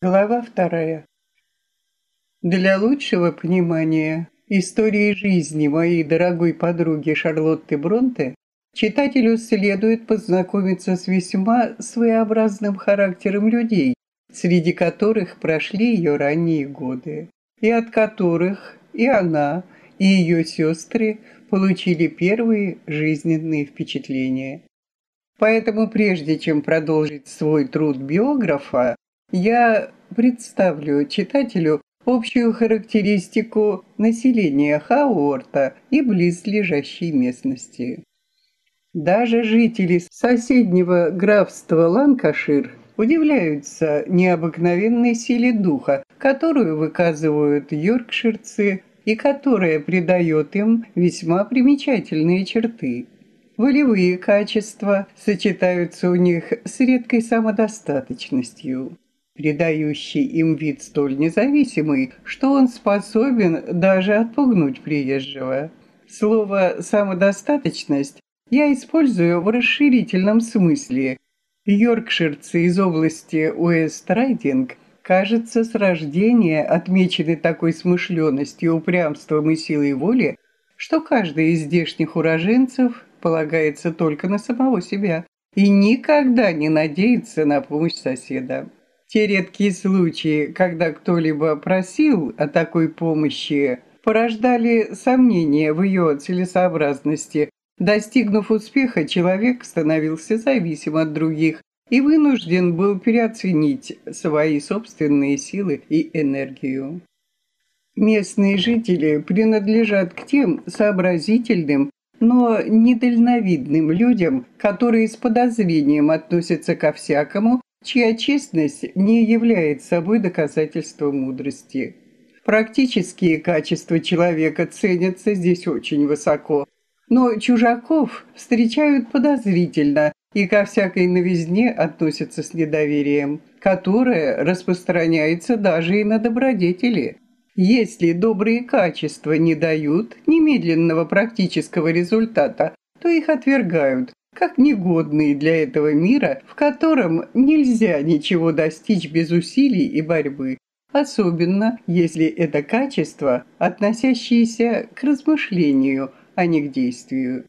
Глава вторая. Для лучшего понимания истории жизни моей дорогой подруги Шарлотты Бронте читателю следует познакомиться с весьма своеобразным характером людей, среди которых прошли ее ранние годы, и от которых и она, и ее сестры получили первые жизненные впечатления. Поэтому прежде чем продолжить свой труд биографа, я представлю читателю общую характеристику населения Хауорта и близлежащей местности. Даже жители соседнего графства Ланкашир удивляются необыкновенной силе духа, которую выказывают йоркширцы и которая придает им весьма примечательные черты. Волевые качества сочетаются у них с редкой самодостаточностью придающий им вид столь независимый, что он способен даже отпугнуть приезжего. Слово «самодостаточность» я использую в расширительном смысле. Йоркширцы из области Уэст-Райдинг, кажется, с рождения отмечены такой смышленностью, упрямством и силой воли, что каждый из здешних уроженцев полагается только на самого себя и никогда не надеется на помощь соседа. Те редкие случаи, когда кто-либо просил о такой помощи, порождали сомнения в ее целесообразности. Достигнув успеха, человек становился зависим от других и вынужден был переоценить свои собственные силы и энергию. Местные жители принадлежат к тем сообразительным, но недальновидным людям, которые с подозрением относятся ко всякому, чья честность не является собой доказательством мудрости. Практические качества человека ценятся здесь очень высоко, но чужаков встречают подозрительно и ко всякой новизне относятся с недоверием, которое распространяется даже и на добродетели. Если добрые качества не дают немедленного практического результата, то их отвергают, как негодные для этого мира, в котором нельзя ничего достичь без усилий и борьбы, особенно если это качество, относящееся к размышлению, а не к действию.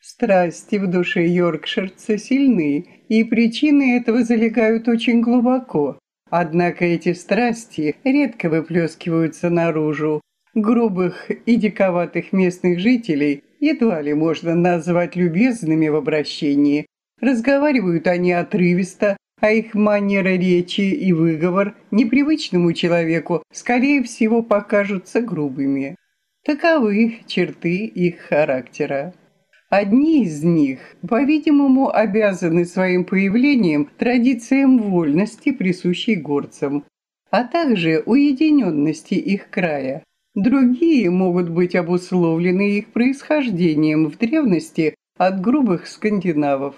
Страсти в душе Йоркширца сильны, и причины этого залегают очень глубоко. Однако эти страсти редко выплескиваются наружу. Грубых и диковатых местных жителей едва ли можно назвать любезными в обращении. Разговаривают они отрывисто, а их манера речи и выговор непривычному человеку, скорее всего, покажутся грубыми. Таковы черты их характера. Одни из них, по-видимому, обязаны своим появлением традициям вольности, присущей горцам, а также уединенности их края. Другие могут быть обусловлены их происхождением в древности от грубых скандинавов.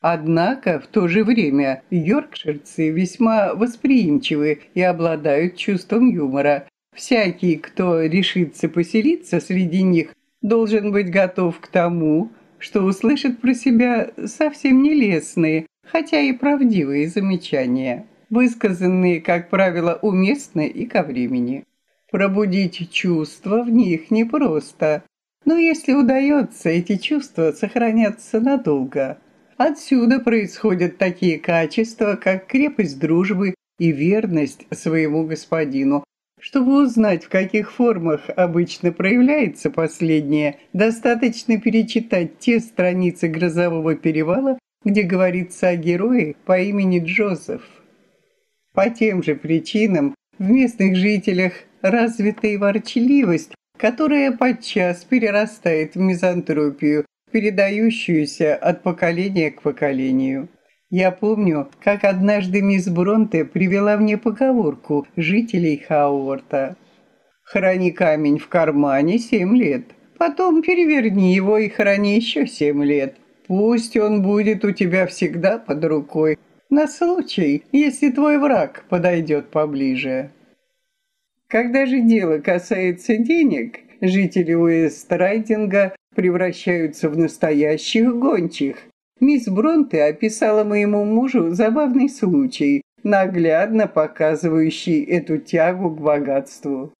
Однако в то же время йоркширцы весьма восприимчивы и обладают чувством юмора. Всякий, кто решится поселиться среди них, должен быть готов к тому, что услышит про себя совсем нелестные, хотя и правдивые замечания, высказанные, как правило, уместно и ко времени. Пробудить чувства в них непросто, но если удается, эти чувства сохранятся надолго. Отсюда происходят такие качества, как крепость дружбы и верность своему господину. Чтобы узнать, в каких формах обычно проявляется последнее, достаточно перечитать те страницы «Грозового перевала», где говорится о герое по имени Джозеф. По тем же причинам в местных жителях развита и ворчливость, которая подчас перерастает в мизантропию, передающуюся от поколения к поколению. Я помню, как однажды мисс Бронте привела мне поговорку жителей Хауорта. «Храни камень в кармане семь лет, потом переверни его и храни еще семь лет. Пусть он будет у тебя всегда под рукой, на случай, если твой враг подойдет поближе». Когда же дело касается денег, жители Уэст-Райдинга превращаются в настоящих гончих. Мисс Бронте описала моему мужу забавный случай, наглядно показывающий эту тягу к богатству.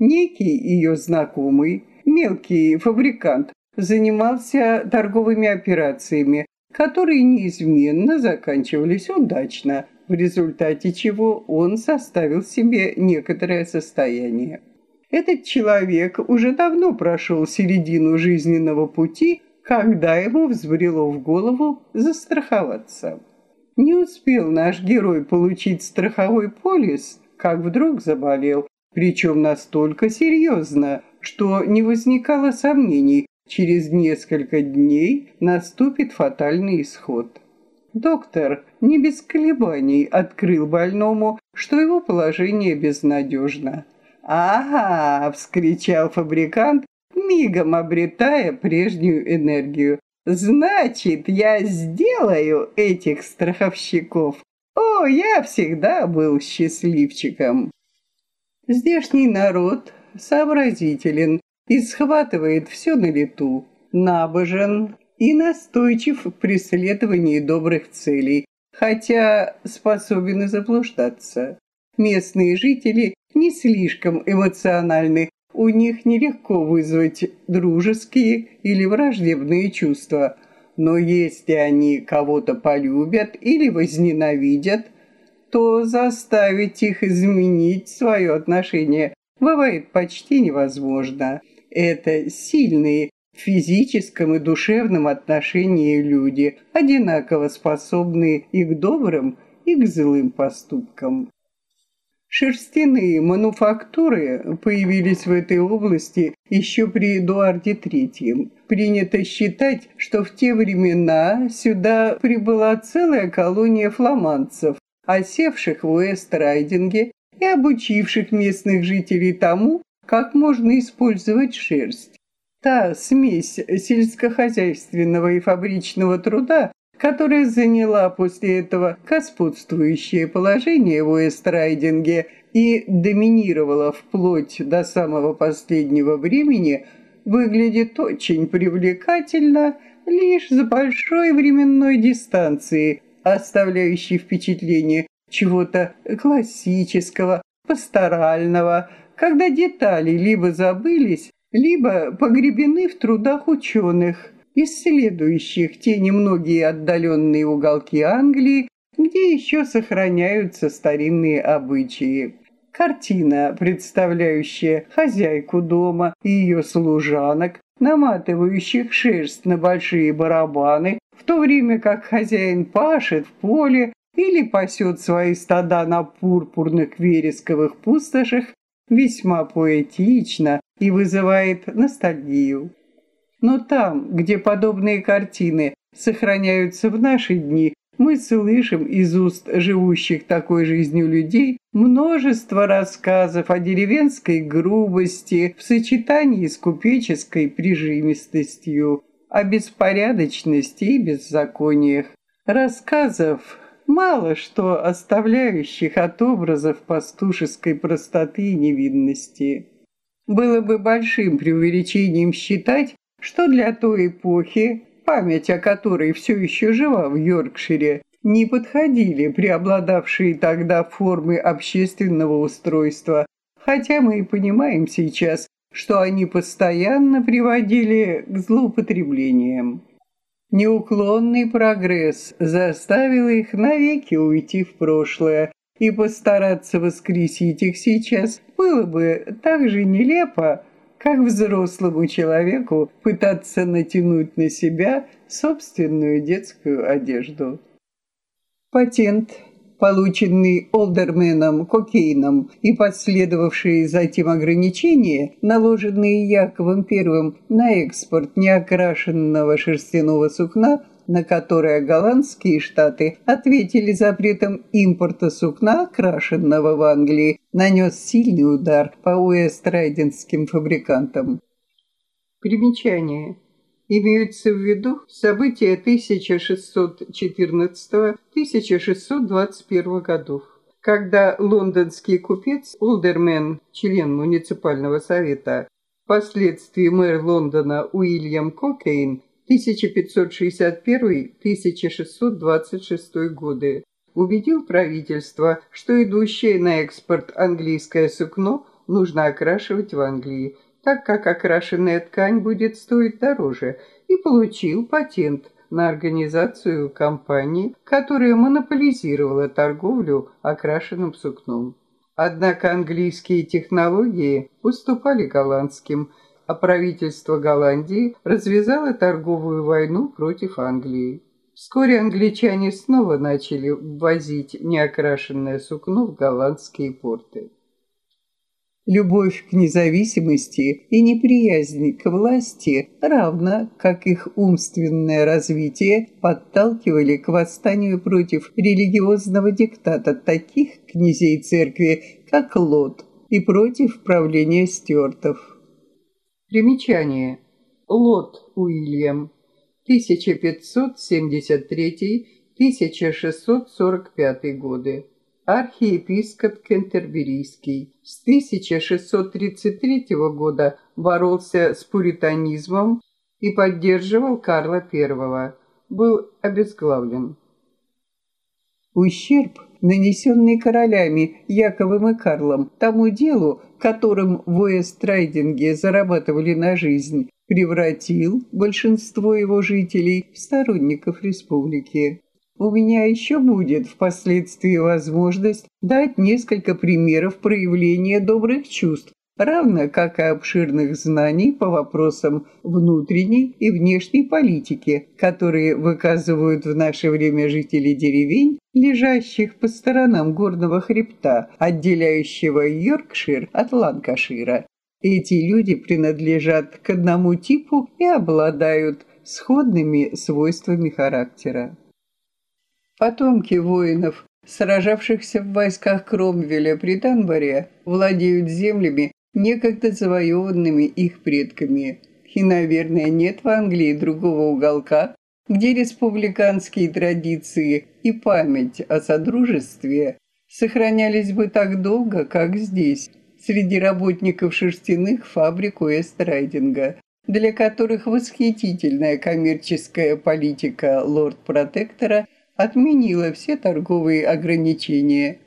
Некий ее знакомый, мелкий фабрикант, занимался торговыми операциями, которые неизменно заканчивались удачно, в результате чего он составил себе некоторое состояние. Этот человек уже давно прошел середину жизненного пути, когда ему взбрело в голову застраховаться. Не успел наш герой получить страховой полис, как вдруг заболел, причем настолько серьезно, что не возникало сомнений, через несколько дней наступит фатальный исход. Доктор не без колебаний открыл больному, что его положение безнадежно. «Ага!» — вскричал фабрикант, мигом обретая прежнюю энергию. «Значит, я сделаю этих страховщиков! О, я всегда был счастливчиком!» Здешний народ сообразителен и схватывает все на лету, набожен и настойчив в преследовании добрых целей, хотя способен и заблуждаться. Местные жители не слишком эмоциональны, у них нелегко вызвать дружеские или враждебные чувства, но если они кого-то полюбят или возненавидят, то заставить их изменить свое отношение бывает почти невозможно. Это сильные в физическом и душевном отношении люди, одинаково способные и к добрым, и к злым поступкам. Шерстяные мануфактуры появились в этой области еще при Эдуарде III. Принято считать, что в те времена сюда прибыла целая колония фламандцев, осевших в Уэст-Райдинге и обучивших местных жителей тому, как можно использовать шерсть. Та смесь сельскохозяйственного и фабричного труда, которая заняла после этого господствующее положение в Уэстрайдинге и доминировала вплоть до самого последнего времени, выглядит очень привлекательно лишь с большой временной дистанции, оставляющей впечатление чего-то классического, пасторального, когда детали либо забылись, либо погребены в трудах ученых, исследующих те немногие отдаленные уголки Англии, где еще сохраняются старинные обычаи. Картина, представляющая хозяйку дома и ее служанок, наматывающих шерсть на большие барабаны, в то время как хозяин пашет в поле или пасет свои стада на пурпурных вересковых пустошах, весьма поэтично и вызывает ностальгию. Но там, где подобные картины сохраняются в наши дни, мы слышим из уст живущих такой жизнью людей множество рассказов о деревенской грубости в сочетании с купеческой прижимистостью, о беспорядочности и беззакониях. Рассказов, мало что оставляющих от образов пастушеской простоты и невинности. Было бы большим преувеличением считать, что для той эпохи, память о которой все еще жива в Йоркшире, не подходили преобладавшие тогда формы общественного устройства, хотя мы и понимаем сейчас, что они постоянно приводили к злоупотреблениям. Неуклонный прогресс заставил их навеки уйти в прошлое, и постараться воскресить их сейчас было бы так же нелепо, как взрослому человеку пытаться натянуть на себя собственную детскую одежду. Патент, полученный Олдерменом Кокейном и последовавшие затем ограничения, наложенные Яковом I на экспорт неокрашенного шерстяного сукна, на которое голландские штаты ответили запретом импорта сукна, окрашенного в Англии, нанес сильный удар по уэст-райденским фабрикантам. Примечание. Имеются в виду события 1614-1621 годов, когда лондонский купец Олдермен, член муниципального совета, впоследствии мэр Лондона Уильям Кокейн 1561-1626 годы, убедил правительство, что идущее на экспорт английское сукно нужно окрашивать в Англии, так как окрашенная ткань будет стоить дороже, и получил патент на организацию компании, которая монополизировала торговлю окрашенным сукном. Однако английские технологии уступали голландским, а правительство Голландии развязало торговую войну против Англии. Вскоре англичане снова начали ввозить неокрашенное сукно в голландские порты. Любовь к независимости и неприязнь к власти, равно как их умственное развитие, подталкивали к восстанию против религиозного диктата таких князей церкви, как Лот, и против правления стюартов. Примечание. Лот Уильям, 1573-1645 годы архиепископ Кентерберийский. С 1633 года боролся с пуританизмом и поддерживал Карла I. Был обезглавлен. Ущерб, нанесенный королями Яковом и Карлом тому делу, которым в Уэстрайдинге зарабатывали на жизнь, превратил большинство его жителей в сторонников республики. У меня еще будет впоследствии возможность дать несколько примеров проявления добрых чувств, равно как и обширных знаний по вопросам внутренней и внешней политики, которые выказывают в наше время жители деревень, лежащих по сторонам горного хребта, отделяющего Йоркшир от Ланкашира. Эти люди принадлежат к одному типу и обладают сходными свойствами характера. Потомки воинов, сражавшихся в войсках Кромвеля при Данборе, владеют землями, некогда завоеванными их предками. И, наверное, нет в Англии другого уголка, где республиканские традиции и память о содружестве сохранялись бы так долго, как здесь, среди работников шерстяных фабрик Уэстрайдинга, для которых восхитительная коммерческая политика лорд-протектора отменила все торговые ограничения.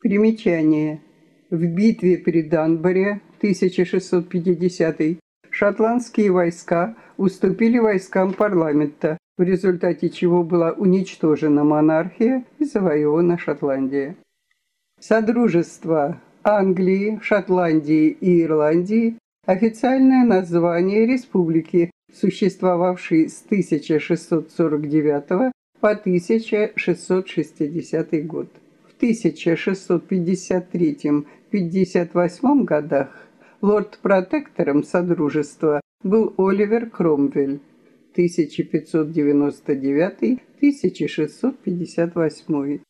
Примечание. В битве при Данборе 1650 шотландские войска уступили войскам парламента, в результате чего была уничтожена монархия и завоевана Шотландия. Содружество Англии, Шотландии и Ирландии – официальное название республики, существовавший с 1649 по 1660 год. В 1653-58 годах лорд-протектором Содружества был Оливер Кромвель 1599-1658.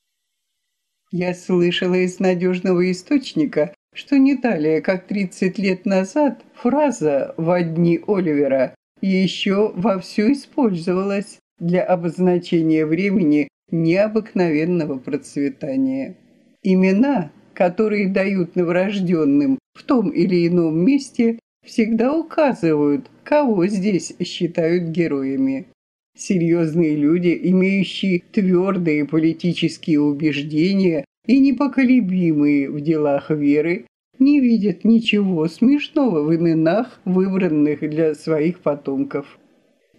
Я слышала из надежного источника, что не далее, как 30 лет назад, фраза «во дни Оливера» еще вовсю использовалась для обозначения времени необыкновенного процветания. Имена, которые дают новорожденным в том или ином месте, всегда указывают, кого здесь считают героями. Серьезные люди, имеющие твердые политические убеждения и непоколебимые в делах веры, не видят ничего смешного в именах, выбранных для своих потомков.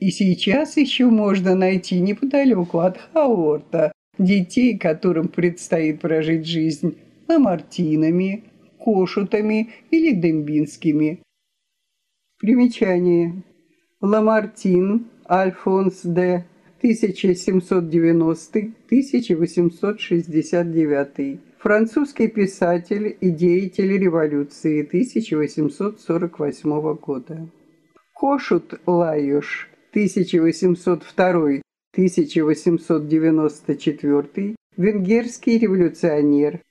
И сейчас еще можно найти неподалеку от Хаорта детей, которым предстоит прожить жизнь ламартинами, кошутами или дембинскими. Примечание. Ламартин Альфонс Д. 1790-1869 французский писатель и деятель революции 1848 года. Кошут Лайош 1802-1894, венгерский революционер,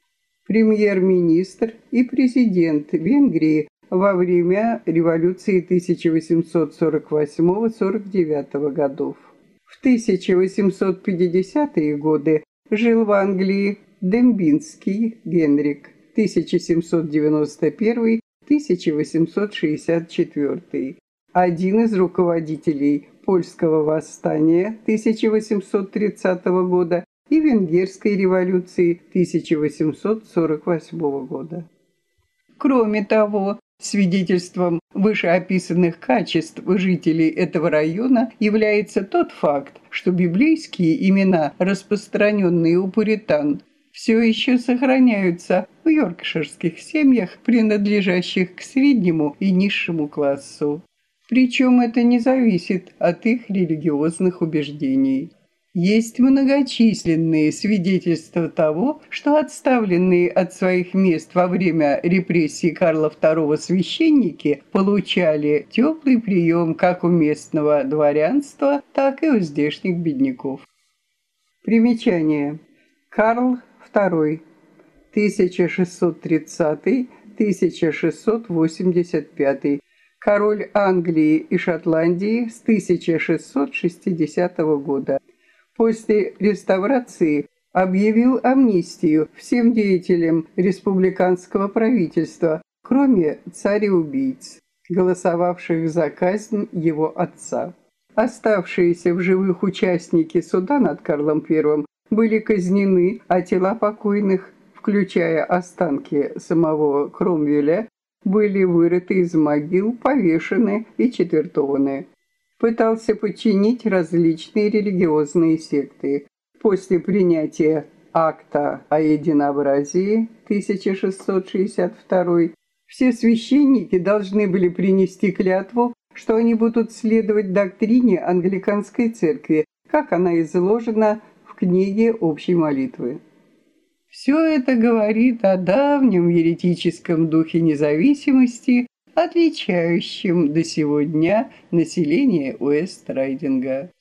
премьер-министр и президент Венгрии во время революции 1848-49 годов. В 1850-е годы жил в Англии Дембинский Генрик, 1791-1864, один из руководителей польского восстания 1830 года и Венгерской революции 1848 года. Кроме того, Свидетельством вышеописанных качеств жителей этого района является тот факт, что библейские имена, распространенные у пуритан, все еще сохраняются в йоркширских семьях, принадлежащих к среднему и низшему классу. Причем это не зависит от их религиозных убеждений. Есть многочисленные свидетельства того, что отставленные от своих мест во время репрессий Карла II священники получали теплый прием как у местного дворянства, так и у здешних бедняков. Примечание. Карл II 1630-1685 король Англии и Шотландии с 1660 года после реставрации объявил амнистию всем деятелям республиканского правительства, кроме царя-убийц, голосовавших за казнь его отца. Оставшиеся в живых участники суда над Карлом I были казнены, а тела покойных, включая останки самого Кромвеля, были вырыты из могил, повешены и четвертованы пытался подчинить различные религиозные секты. После принятия акта о единообразии 1662 все священники должны были принести клятву, что они будут следовать доктрине англиканской церкви, как она изложена в книге общей молитвы. Все это говорит о давнем еретическом духе независимости отличающим до сего дня население Уэст-Райдинга.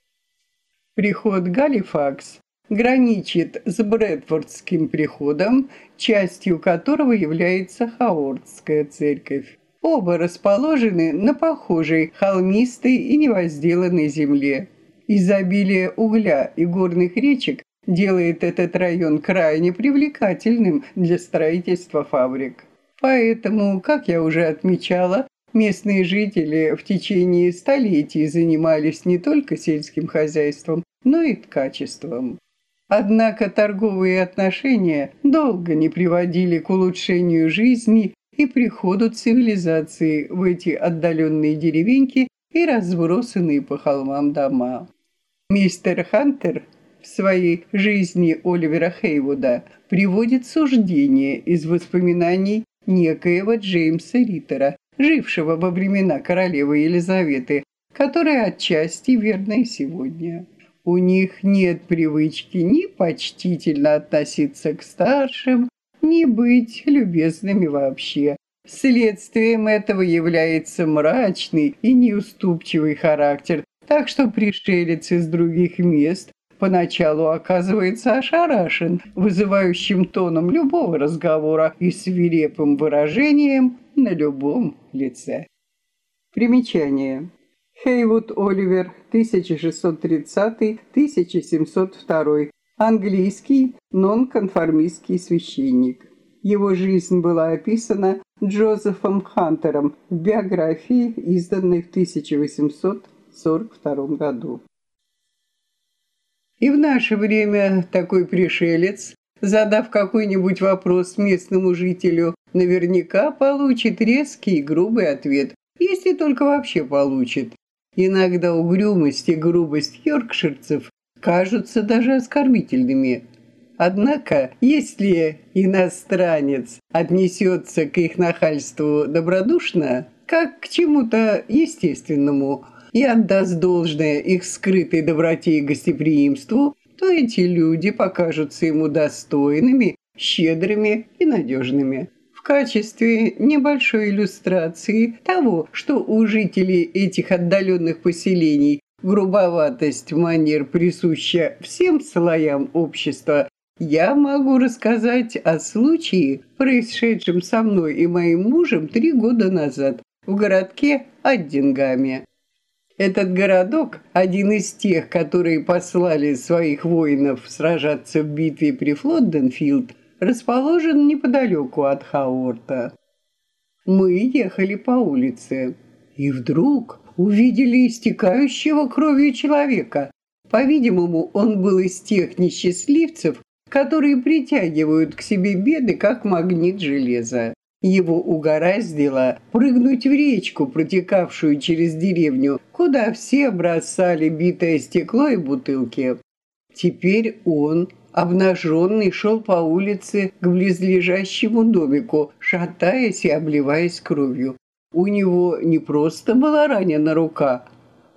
Приход Галифакс граничит с Брэдфордским приходом, частью которого является Хаордская церковь. Оба расположены на похожей холмистой и невозделанной земле. Изобилие угля и горных речек делает этот район крайне привлекательным для строительства фабрик. Поэтому, как я уже отмечала, местные жители в течение столетий занимались не только сельским хозяйством, но и ткачеством. Однако торговые отношения долго не приводили к улучшению жизни и приходу цивилизации в эти отдаленные деревеньки и разбросанные по холмам дома. Мистер Хантер в своей жизни Оливера Хейвуда приводит суждение из воспоминаний некоего Джеймса Риттера, жившего во времена королевы Елизаветы, которая отчасти верна и сегодня. У них нет привычки ни почтительно относиться к старшим, ни быть любезными вообще. Следствием этого является мрачный и неуступчивый характер, так что пришелец из других мест поначалу оказывается ошарашен вызывающим тоном любого разговора и свирепым выражением на любом лице. Примечание. Хейвуд Оливер, 1630-1702, английский нонконформистский священник. Его жизнь была описана Джозефом Хантером в биографии, изданной в 1842 году. И в наше время такой пришелец, задав какой-нибудь вопрос местному жителю, наверняка получит резкий и грубый ответ, если только вообще получит. Иногда угрюмость и грубость йоркширцев кажутся даже оскорбительными. Однако, если иностранец отнесется к их нахальству добродушно, как к чему-то естественному – и отдаст должное их скрытой доброте и гостеприимству, то эти люди покажутся ему достойными, щедрыми и надежными. В качестве небольшой иллюстрации того, что у жителей этих отдаленных поселений грубоватость манер присуща всем слоям общества, я могу рассказать о случае, происшедшем со мной и моим мужем три года назад в городке Аддингаме. Этот городок, один из тех, которые послали своих воинов сражаться в битве при Флодденфилд, расположен неподалеку от Хаорта. Мы ехали по улице и вдруг увидели истекающего кровью человека. По-видимому, он был из тех несчастливцев, которые притягивают к себе беды, как магнит железа. Его угораздило прыгнуть в речку, протекавшую через деревню, куда все бросали битое стекло и бутылки. Теперь он, обнаженный, шел по улице к близлежащему домику, шатаясь и обливаясь кровью. У него не просто была ранена рука,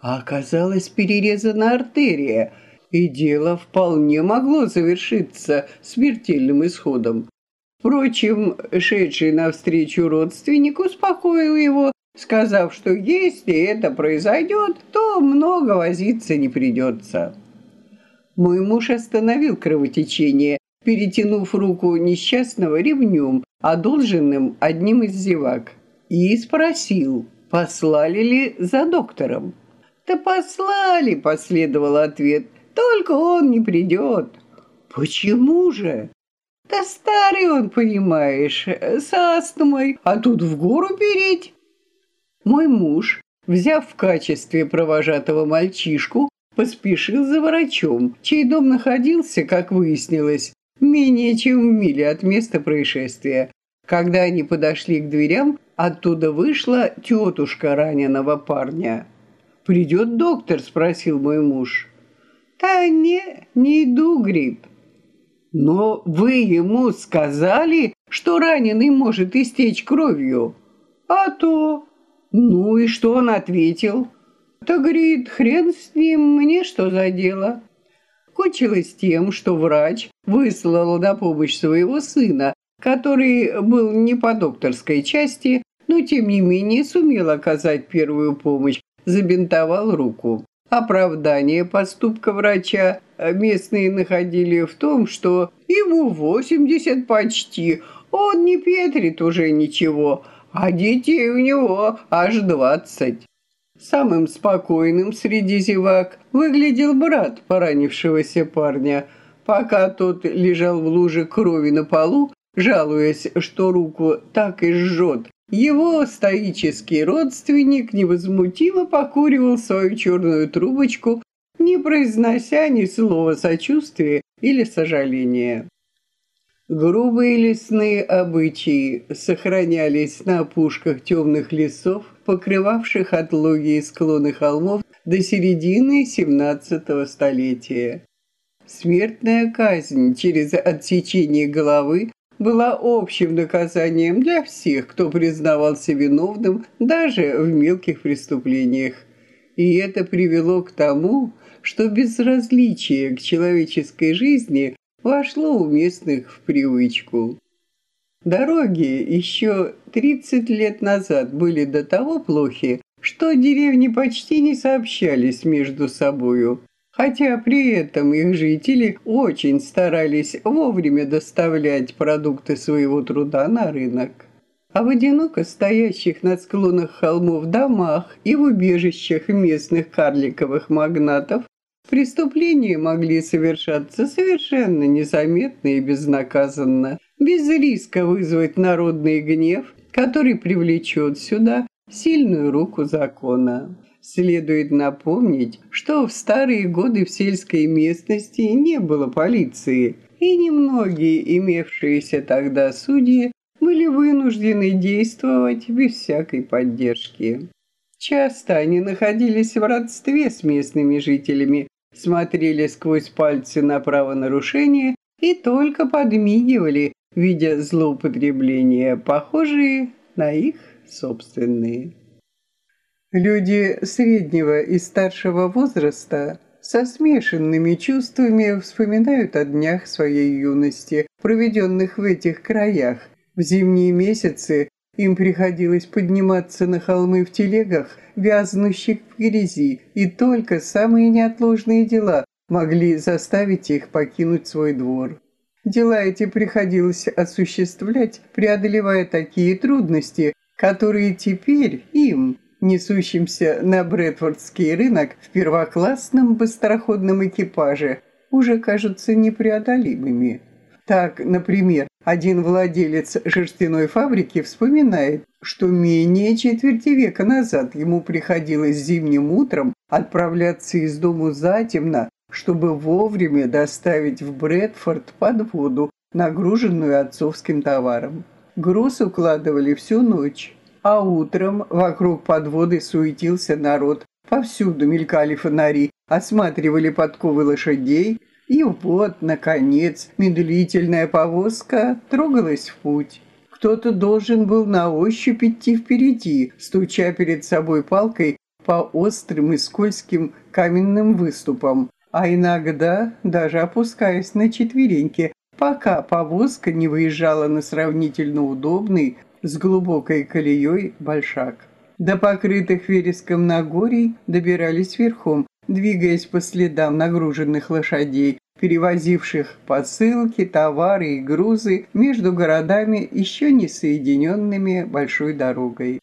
а оказалась перерезана артерия, и дело вполне могло завершиться смертельным исходом. Впрочем, шедший навстречу родственник успокоил его, сказав, что если это произойдет, то много возиться не придется. Мой муж остановил кровотечение, перетянув руку несчастного ремнем, одолженным одним из зевак, и спросил, послали ли за доктором. «Да послали», — последовал ответ, — «только он не придет». «Почему же?» Да старый он, понимаешь, с астмой, а тут в гору переть. Мой муж, взяв в качестве провожатого мальчишку, поспешил за врачом, чей дом находился, как выяснилось, менее чем в миле от места происшествия. Когда они подошли к дверям, оттуда вышла тетушка раненого парня. «Придет доктор?» – спросил мой муж. «Да не, не иду, грипп. Но вы ему сказали, что раненый может истечь кровью? А то... Ну и что он ответил? Да, говорит, хрен с ним, мне что за дело? Кончилось тем, что врач выслал на помощь своего сына, который был не по докторской части, но тем не менее сумел оказать первую помощь, забинтовал руку. Оправдание поступка врача местные находили в том, что ему 80 почти, он не петрит уже ничего, а детей у него аж 20. Самым спокойным среди зевак выглядел брат поранившегося парня. Пока тот лежал в луже крови на полу, жалуясь, что руку так и жжет, его стоический родственник невозмутимо покуривал свою черную трубочку, не произнося ни слова сочувствия или сожаления. Грубые лесные обычаи сохранялись на опушках темных лесов, покрывавших отлоги и склоны холмов до середины XVII столетия. Смертная казнь через отсечение головы была общим наказанием для всех, кто признавался виновным даже в мелких преступлениях. И это привело к тому, что безразличие к человеческой жизни вошло у местных в привычку. Дороги еще 30 лет назад были до того плохи, что деревни почти не сообщались между собою хотя при этом их жители очень старались вовремя доставлять продукты своего труда на рынок. А в одиноко стоящих на склонах холмов домах и в убежищах местных карликовых магнатов преступления могли совершаться совершенно незаметно и безнаказанно, без риска вызвать народный гнев, который привлечет сюда сильную руку закона. Следует напомнить, что в старые годы в сельской местности не было полиции, и немногие имевшиеся тогда судьи были вынуждены действовать без всякой поддержки. Часто они находились в родстве с местными жителями, смотрели сквозь пальцы на правонарушения и только подмигивали, видя злоупотребления, похожие на их собственные. Люди среднего и старшего возраста со смешанными чувствами вспоминают о днях своей юности, проведенных в этих краях. В зимние месяцы им приходилось подниматься на холмы в телегах, вязнущих в грязи, и только самые неотложные дела могли заставить их покинуть свой двор. Дела эти приходилось осуществлять, преодолевая такие трудности, которые теперь им, несущимся на Брэдфордский рынок в первоклассном быстроходном экипаже, уже кажутся непреодолимыми. Так, например, один владелец шерстяной фабрики вспоминает, что менее четверти века назад ему приходилось зимним утром отправляться из дому затемно, чтобы вовремя доставить в Брэдфорд подводу, нагруженную отцовским товаром. Груз укладывали всю ночь, а утром вокруг подводы суетился народ. Повсюду мелькали фонари, осматривали подковы лошадей, и вот, наконец, медлительная повозка трогалась в путь. Кто-то должен был на ощупь идти впереди, стуча перед собой палкой по острым и скользким каменным выступам, а иногда даже опускаясь на четвереньки, пока повозка не выезжала на сравнительно удобный с глубокой колеей большак. До покрытых вереском Нагорий добирались верхом, двигаясь по следам нагруженных лошадей, перевозивших посылки, товары и грузы между городами, еще не соединенными большой дорогой.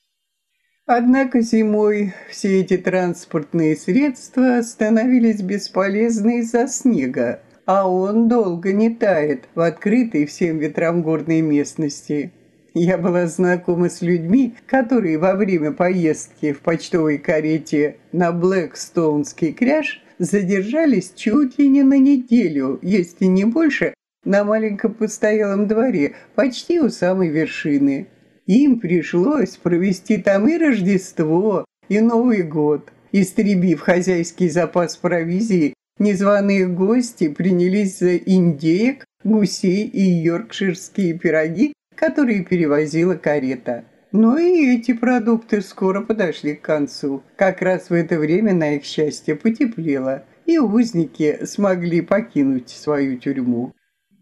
Однако зимой все эти транспортные средства становились бесполезны из-за снега, а он долго не тает в открытой всем ветрам горной местности. Я была знакома с людьми, которые во время поездки в почтовой карете на Блэкстоунский кряж задержались чуть ли не на неделю, если не больше, на маленьком постоялом дворе, почти у самой вершины. Им пришлось провести там и Рождество, и Новый год. Истребив хозяйский запас провизии, незваные гости принялись за индеек, гусей и йоркширские пироги, которые перевозила карета. Но и эти продукты скоро подошли к концу. Как раз в это время, на их счастье, потеплело, и узники смогли покинуть свою тюрьму.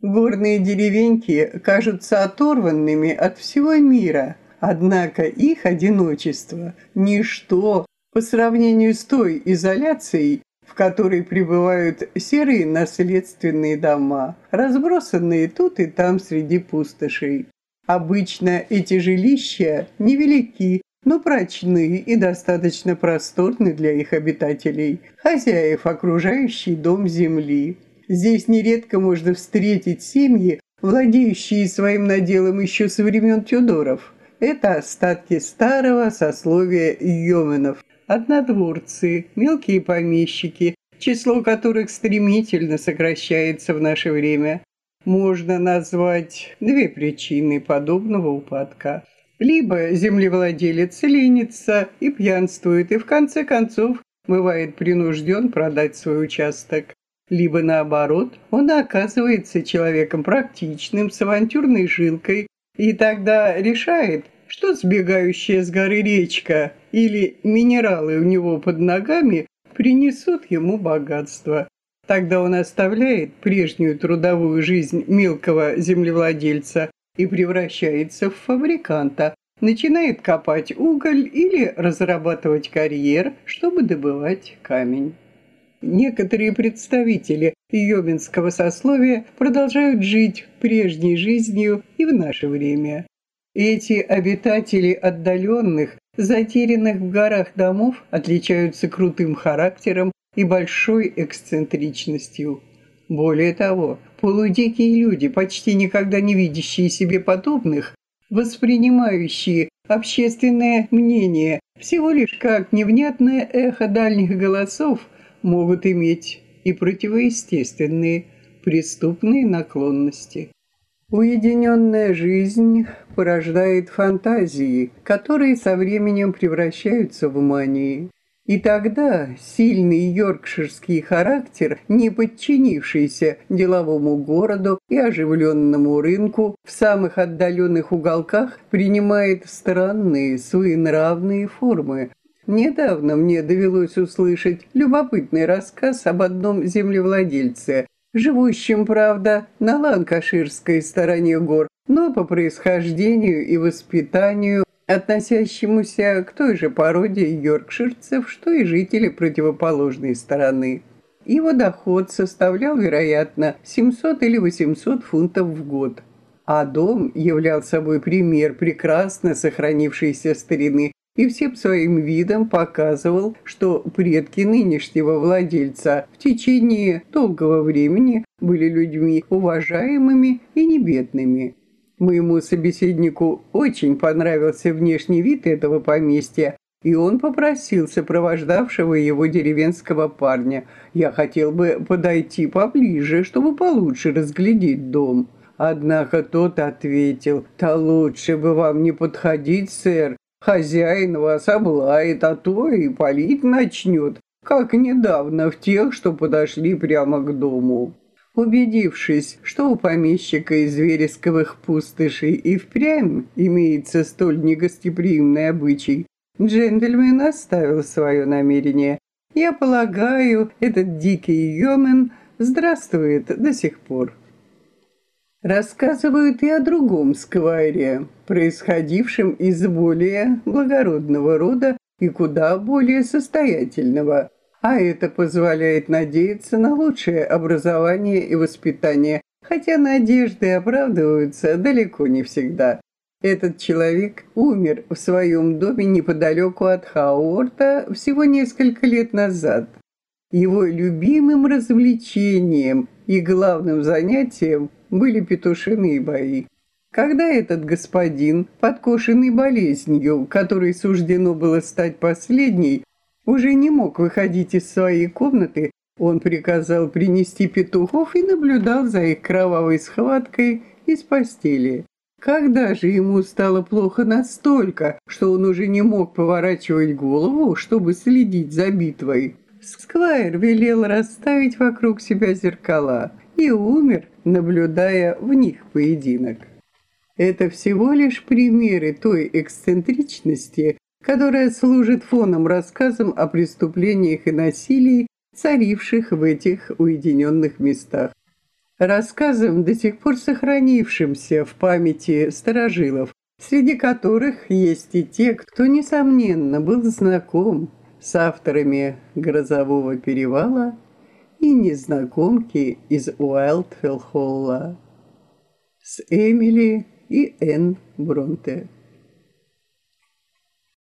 Горные деревеньки кажутся оторванными от всего мира, однако их одиночество – ничто по сравнению с той изоляцией, в которой пребывают серые наследственные дома, разбросанные тут и там среди пустошей. Обычно эти жилища невелики, но прочны и достаточно просторны для их обитателей, хозяев окружающий дом земли. Здесь нередко можно встретить семьи, владеющие своим наделом еще со времен Тюдоров. Это остатки старого сословия йоменов, однодворцы, мелкие помещики, число которых стремительно сокращается в наше время можно назвать две причины подобного упадка. Либо землевладелец ленится и пьянствует, и в конце концов бывает принужден продать свой участок. Либо наоборот, он оказывается человеком практичным, с авантюрной жилкой, и тогда решает, что сбегающая с горы речка или минералы у него под ногами принесут ему богатство. Тогда он оставляет прежнюю трудовую жизнь мелкого землевладельца и превращается в фабриканта, начинает копать уголь или разрабатывать карьер, чтобы добывать камень. Некоторые представители йоминского сословия продолжают жить прежней жизнью и в наше время. Эти обитатели отдаленных, затерянных в горах домов отличаются крутым характером и большой эксцентричностью. Более того, полудикие люди, почти никогда не видящие себе подобных, воспринимающие общественное мнение всего лишь как невнятное эхо дальних голосов, могут иметь и противоестественные преступные наклонности. Уединенная жизнь порождает фантазии, которые со временем превращаются в мании. И тогда сильный йоркширский характер, не подчинившийся деловому городу и оживленному рынку, в самых отдаленных уголках принимает странные, своенравные формы. Недавно мне довелось услышать любопытный рассказ об одном землевладельце, живущем, правда, на ланкаширской стороне гор, но по происхождению и воспитанию относящемуся к той же породе йоркширцев, что и жители противоположной стороны. Его доход составлял, вероятно, 700 или 800 фунтов в год. А дом являл собой пример прекрасно сохранившейся старины и всем своим видом показывал, что предки нынешнего владельца в течение долгого времени были людьми уважаемыми и небедными. Моему собеседнику очень понравился внешний вид этого поместья, и он попросил сопровождавшего его деревенского парня. «Я хотел бы подойти поближе, чтобы получше разглядеть дом». Однако тот ответил, «Да лучше бы вам не подходить, сэр. Хозяин вас облает, а то и палить начнет, как недавно в тех, что подошли прямо к дому». Убедившись, что у помещика из вересковых пустошей и впрямь имеется столь негостеприимный обычай, джентльмен оставил свое намерение. Я полагаю, этот дикий йомен здравствует до сих пор. Рассказывают и о другом сквайре, происходившем из более благородного рода и куда более состоятельного – а это позволяет надеяться на лучшее образование и воспитание, хотя надежды оправдываются далеко не всегда. Этот человек умер в своем доме неподалеку от Хауорта всего несколько лет назад. Его любимым развлечением и главным занятием были петушиные бои. Когда этот господин, подкошенный болезнью, которой суждено было стать последней, уже не мог выходить из своей комнаты, он приказал принести петухов и наблюдал за их кровавой схваткой из постели. Когда же ему стало плохо настолько, что он уже не мог поворачивать голову, чтобы следить за битвой, Сквайр велел расставить вокруг себя зеркала и умер, наблюдая в них поединок. Это всего лишь примеры той эксцентричности, которая служит фоном рассказам о преступлениях и насилии, царивших в этих уединенных местах. Рассказам, до сих пор сохранившимся в памяти старожилов, среди которых есть и те, кто, несомненно, был знаком с авторами «Грозового перевала» и незнакомки из Уайлдфелл-Холла с Эмили и Энн Бронте.